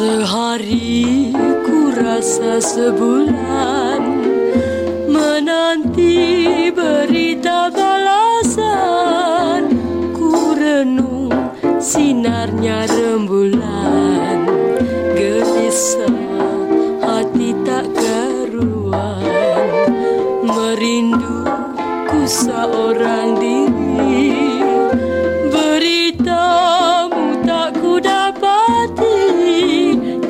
Sehari ku rasa sebulan seorang diri. Beritamu tak ku dapati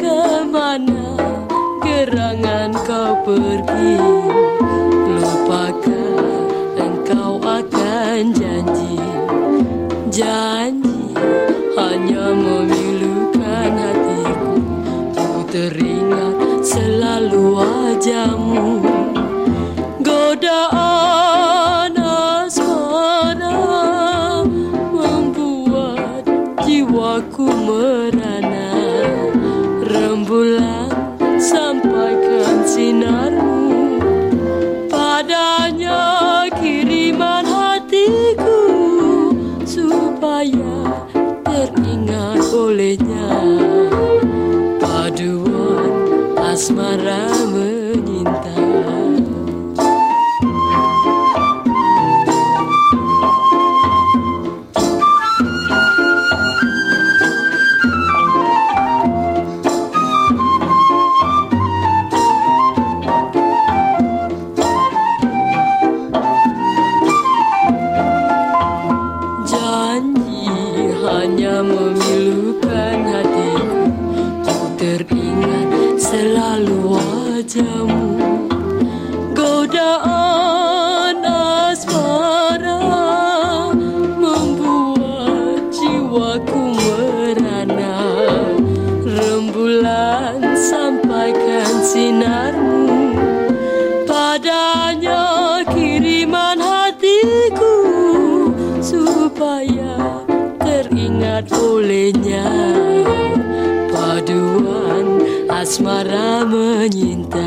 Ke mana gerangan kau pergi. Lupakan engkau akan janji. Janji hanya memilukan hatiku. Ku teringat selalu wajahmu. Godaan jiwaku merana Rembulan sampaikan sinarmu. Padanya kiriman hatiku Supaya teringat olehnya selalu wajahmu. Godaan asmara Membuat jiwaku merana. Rembulan sampaikan sinarmu. Padanya kiriman hatiku Supaya teringat olehnya. Paduan asmara menyintai